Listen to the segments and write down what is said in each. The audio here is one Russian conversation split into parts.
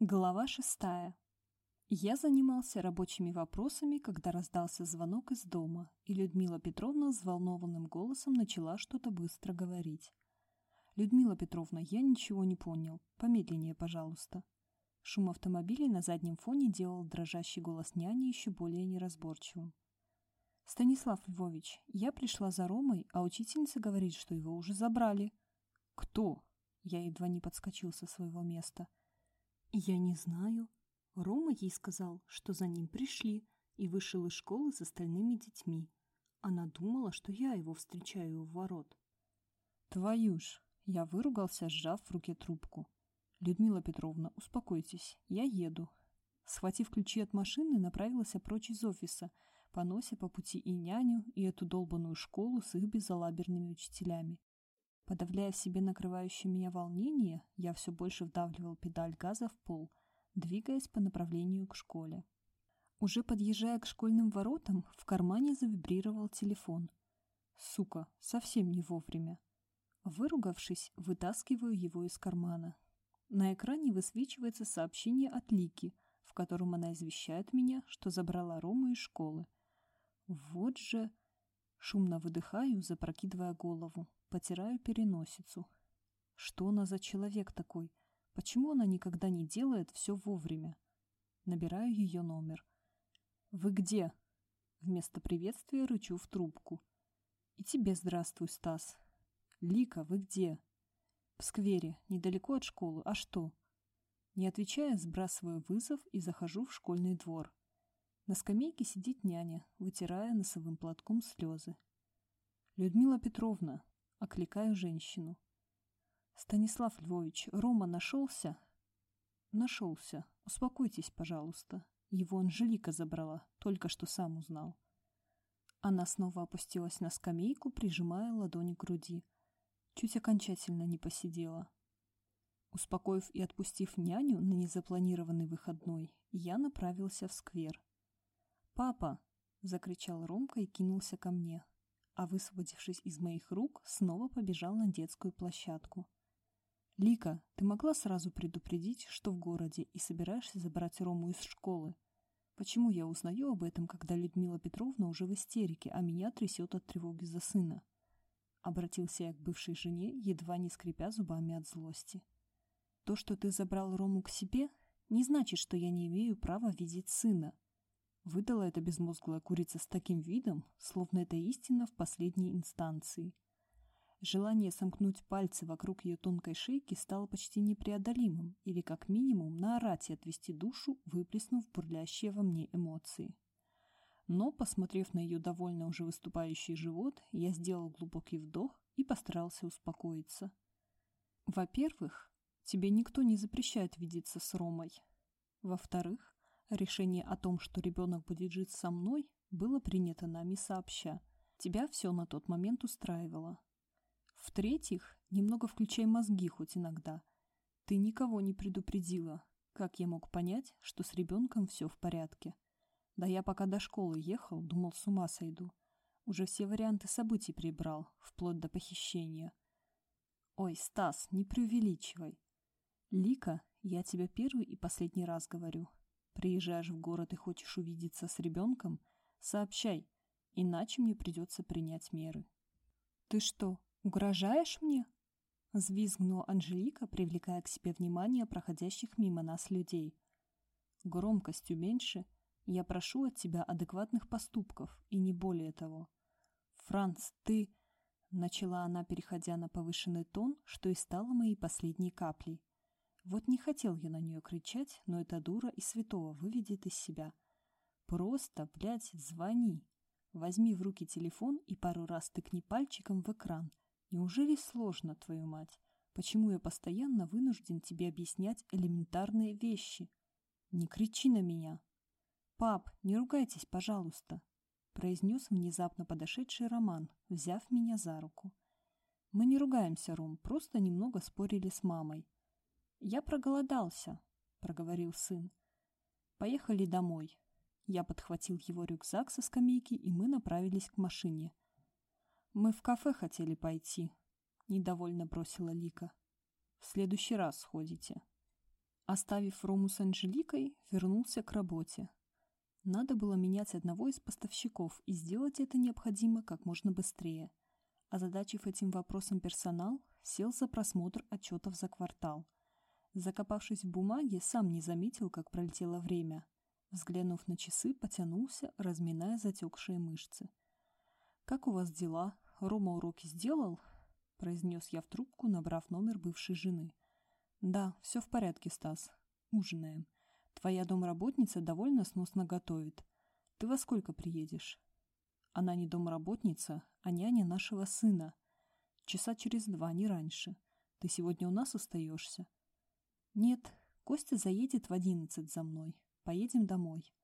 Глава шестая. Я занимался рабочими вопросами, когда раздался звонок из дома, и Людмила Петровна взволнованным голосом начала что-то быстро говорить. «Людмила Петровна, я ничего не понял. Помедленнее, пожалуйста». Шум автомобилей на заднем фоне делал дрожащий голос няни еще более неразборчивым. «Станислав Львович, я пришла за Ромой, а учительница говорит, что его уже забрали». «Кто?» Я едва не подскочил со своего места – я не знаю. Рома ей сказал, что за ним пришли, и вышел из школы с остальными детьми. Она думала, что я его встречаю у ворот. Твою ж! Я выругался, сжав в руке трубку. Людмила Петровна, успокойтесь, я еду. Схватив ключи от машины, направился прочь из офиса, понося по пути и няню, и эту долбанную школу с их безалаберными учителями. Подавляя в себе накрывающее меня волнение, я все больше вдавливал педаль газа в пол, двигаясь по направлению к школе. Уже подъезжая к школьным воротам, в кармане завибрировал телефон. Сука, совсем не вовремя. Выругавшись, вытаскиваю его из кармана. На экране высвечивается сообщение от Лики, в котором она извещает меня, что забрала Рому из школы. Вот же... Шумно выдыхаю, запрокидывая голову потираю переносицу. Что она за человек такой? Почему она никогда не делает все вовремя? Набираю ее номер. «Вы где?» Вместо приветствия рычу в трубку. «И тебе здравствуй, Стас». «Лика, вы где?» «В сквере, недалеко от школы. А что?» Не отвечая, сбрасываю вызов и захожу в школьный двор. На скамейке сидит няня, вытирая носовым платком слезы. «Людмила Петровна, Окликаю женщину. «Станислав Львович, Рома нашелся?» «Нашелся. Успокойтесь, пожалуйста. Его Анжелика забрала, только что сам узнал». Она снова опустилась на скамейку, прижимая ладони к груди. Чуть окончательно не посидела. Успокоив и отпустив няню на незапланированный выходной, я направился в сквер. «Папа!» — закричал Ромка и кинулся ко мне а высвободившись из моих рук, снова побежал на детскую площадку. «Лика, ты могла сразу предупредить, что в городе, и собираешься забрать Рому из школы? Почему я узнаю об этом, когда Людмила Петровна уже в истерике, а меня трясет от тревоги за сына?» Обратился я к бывшей жене, едва не скрипя зубами от злости. «То, что ты забрал Рому к себе, не значит, что я не имею права видеть сына. Выдала эта безмозглая курица с таким видом, словно это истина в последней инстанции. Желание сомкнуть пальцы вокруг ее тонкой шейки стало почти непреодолимым, или как минимум наорать и отвести душу, выплеснув бурлящие во мне эмоции. Но, посмотрев на ее довольно уже выступающий живот, я сделал глубокий вдох и постарался успокоиться. Во-первых, тебе никто не запрещает видеться с Ромой. Во-вторых, Решение о том, что ребенок будет жить со мной, было принято нами сообща. Тебя все на тот момент устраивало. В-третьих, немного включай мозги хоть иногда. Ты никого не предупредила. Как я мог понять, что с ребенком все в порядке? Да я пока до школы ехал, думал, с ума сойду. Уже все варианты событий прибрал, вплоть до похищения. Ой, Стас, не преувеличивай. Лика, я тебе первый и последний раз говорю, Приезжаешь в город и хочешь увидеться с ребенком, сообщай, иначе мне придется принять меры. «Ты что, угрожаешь мне?» Взвизгнула Анжелика, привлекая к себе внимание проходящих мимо нас людей. «Громкостью меньше. Я прошу от тебя адекватных поступков, и не более того. Франц, ты...» Начала она, переходя на повышенный тон, что и стало моей последней каплей. Вот не хотел я на нее кричать, но эта дура и святого выведет из себя. Просто, блядь, звони. Возьми в руки телефон и пару раз тыкни пальчиком в экран. Неужели сложно, твою мать? Почему я постоянно вынужден тебе объяснять элементарные вещи? Не кричи на меня. Пап, не ругайтесь, пожалуйста, произнес внезапно подошедший Роман, взяв меня за руку. Мы не ругаемся, Ром, просто немного спорили с мамой. «Я проголодался», — проговорил сын. «Поехали домой». Я подхватил его рюкзак со скамейки, и мы направились к машине. «Мы в кафе хотели пойти», — недовольно бросила Лика. «В следующий раз сходите». Оставив Рому с Анжеликой, вернулся к работе. Надо было менять одного из поставщиков, и сделать это необходимо как можно быстрее. Озадачив этим вопросом персонал, сел за просмотр отчетов за квартал. Закопавшись в бумаге, сам не заметил, как пролетело время. Взглянув на часы, потянулся, разминая затекшие мышцы. «Как у вас дела? Рома уроки сделал?» – произнес я в трубку, набрав номер бывшей жены. «Да, все в порядке, Стас. Ужинаем. Твоя домработница довольно сносно готовит. Ты во сколько приедешь?» «Она не домработница, а няня нашего сына. Часа через два, не раньше. Ты сегодня у нас остаешься?» «Нет, Костя заедет в одиннадцать за мной. Поедем домой.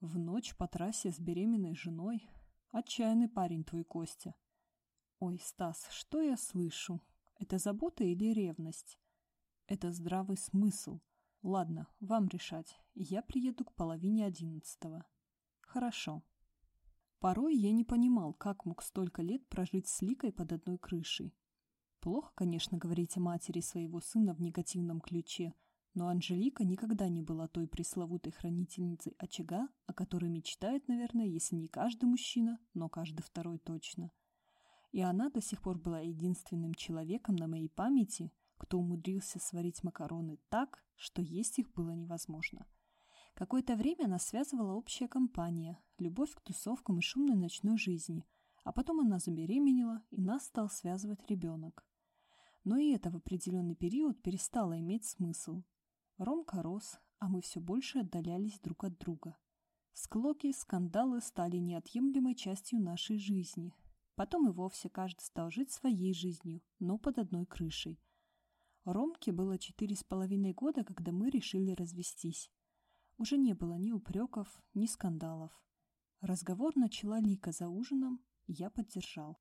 В ночь по трассе с беременной женой. Отчаянный парень твой Костя. Ой, Стас, что я слышу? Это забота или ревность? Это здравый смысл. Ладно, вам решать. Я приеду к половине одиннадцатого. Хорошо. Порой я не понимал, как мог столько лет прожить с Ликой под одной крышей. Плохо, конечно, говорить о матери своего сына в негативном ключе, но Анжелика никогда не была той пресловутой хранительницей очага, о которой мечтает, наверное, если не каждый мужчина, но каждый второй точно. И она до сих пор была единственным человеком на моей памяти, кто умудрился сварить макароны так, что есть их было невозможно. Какое-то время нас связывала общая компания, любовь к тусовкам и шумной ночной жизни, а потом она забеременела, и нас стал связывать ребенок. Но и это в определенный период перестало иметь смысл, Ромка рос, а мы все больше отдалялись друг от друга. Склоки, скандалы стали неотъемлемой частью нашей жизни. Потом и вовсе каждый стал жить своей жизнью, но под одной крышей. Ромке было четыре с половиной года, когда мы решили развестись. Уже не было ни упреков, ни скандалов. Разговор начала Лика за ужином, я поддержал.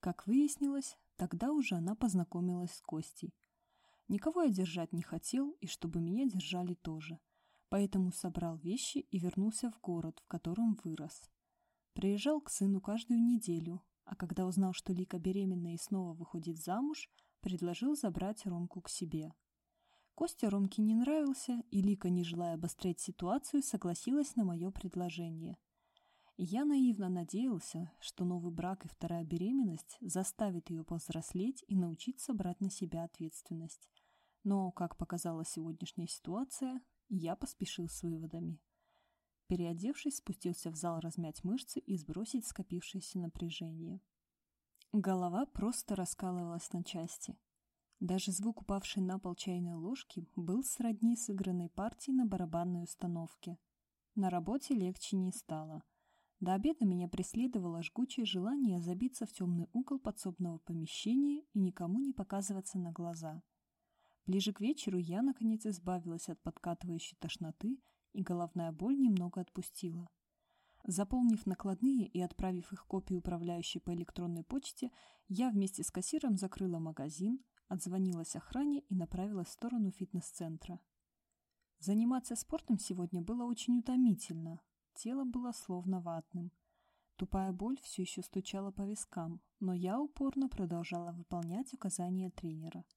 Как выяснилось, тогда уже она познакомилась с Костей. Никого я держать не хотел, и чтобы меня держали тоже. Поэтому собрал вещи и вернулся в город, в котором вырос. Приезжал к сыну каждую неделю, а когда узнал, что Лика беременна и снова выходит замуж, предложил забрать Ромку к себе. Костя Ромке не нравился, и Лика, не желая обострять ситуацию, согласилась на мое предложение. Я наивно надеялся, что новый брак и вторая беременность заставит ее повзрослеть и научиться брать на себя ответственность. Но, как показала сегодняшняя ситуация, я поспешил с выводами. Переодевшись, спустился в зал размять мышцы и сбросить скопившееся напряжение. Голова просто раскалывалась на части. Даже звук упавшей на пол чайной ложки был сродни сыгранной партии на барабанной установке. На работе легче не стало. До обеда меня преследовало жгучее желание забиться в темный угол подсобного помещения и никому не показываться на глаза – Ближе к вечеру я, наконец, избавилась от подкатывающей тошноты, и головная боль немного отпустила. Заполнив накладные и отправив их копии управляющей по электронной почте, я вместе с кассиром закрыла магазин, отзвонилась охране и направилась в сторону фитнес-центра. Заниматься спортом сегодня было очень утомительно. Тело было словно ватным. Тупая боль все еще стучала по вискам, но я упорно продолжала выполнять указания тренера –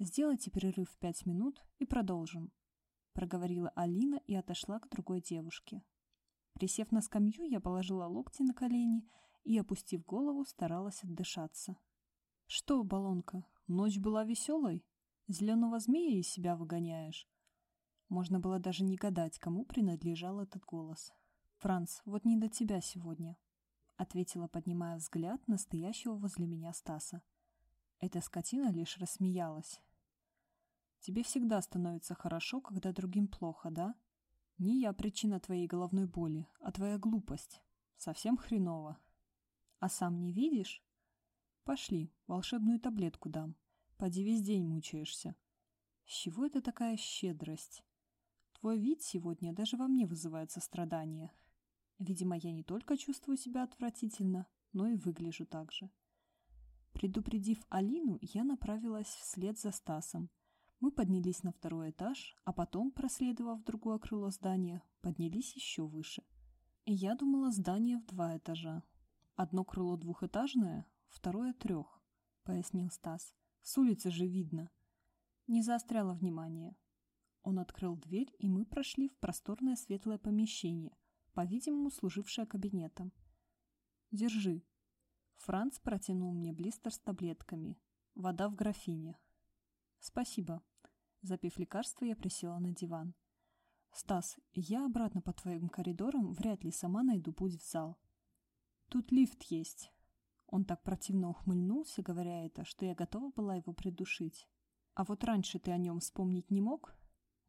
«Сделайте перерыв в пять минут и продолжим», — проговорила Алина и отошла к другой девушке. Присев на скамью, я положила локти на колени и, опустив голову, старалась отдышаться. «Что, Балонка, ночь была веселой? Зеленого змея из себя выгоняешь?» Можно было даже не гадать, кому принадлежал этот голос. «Франц, вот не до тебя сегодня», — ответила, поднимая взгляд настоящего возле меня Стаса. Эта скотина лишь рассмеялась. «Тебе всегда становится хорошо, когда другим плохо, да? Не я причина твоей головной боли, а твоя глупость. Совсем хреново. А сам не видишь? Пошли, волшебную таблетку дам. Поди весь день мучаешься. С чего это такая щедрость? Твой вид сегодня даже во мне вызывает сострадание. Видимо, я не только чувствую себя отвратительно, но и выгляжу так же. Предупредив Алину, я направилась вслед за Стасом. Мы поднялись на второй этаж, а потом, проследовав другое крыло здания, поднялись еще выше. я думала, здание в два этажа. Одно крыло двухэтажное, второе трех, пояснил Стас. С улицы же видно. Не заостряла внимание. Он открыл дверь, и мы прошли в просторное светлое помещение, по-видимому, служившее кабинетом. «Держи». Франц протянул мне блистер с таблетками. Вода в графине. «Спасибо». Запив лекарство, я присела на диван. «Стас, я обратно по твоим коридорам вряд ли сама найду путь в зал. Тут лифт есть». Он так противно ухмыльнулся, говоря это, что я готова была его придушить. «А вот раньше ты о нем вспомнить не мог?»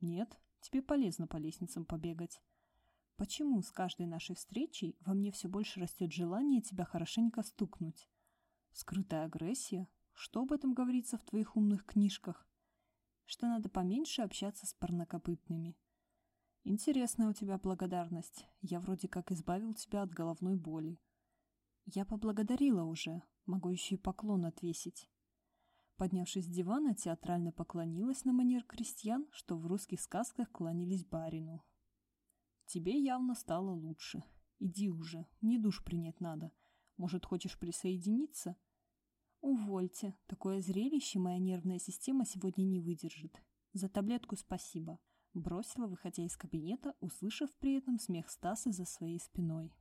«Нет, тебе полезно по лестницам побегать». «Почему с каждой нашей встречей во мне все больше растет желание тебя хорошенько стукнуть?» «Скрытая агрессия? Что об этом говорится в твоих умных книжках?» «Что надо поменьше общаться с парнокопытными». «Интересная у тебя благодарность. Я вроде как избавил тебя от головной боли». «Я поблагодарила уже. Могу еще и поклон отвесить». Поднявшись с дивана, театрально поклонилась на манер крестьян, что в русских сказках кланялись барину. «Тебе явно стало лучше. Иди уже, мне душ принять надо. Может, хочешь присоединиться?» «Увольте, такое зрелище моя нервная система сегодня не выдержит. За таблетку спасибо», — бросила, выходя из кабинета, услышав при этом смех Стаса за своей спиной.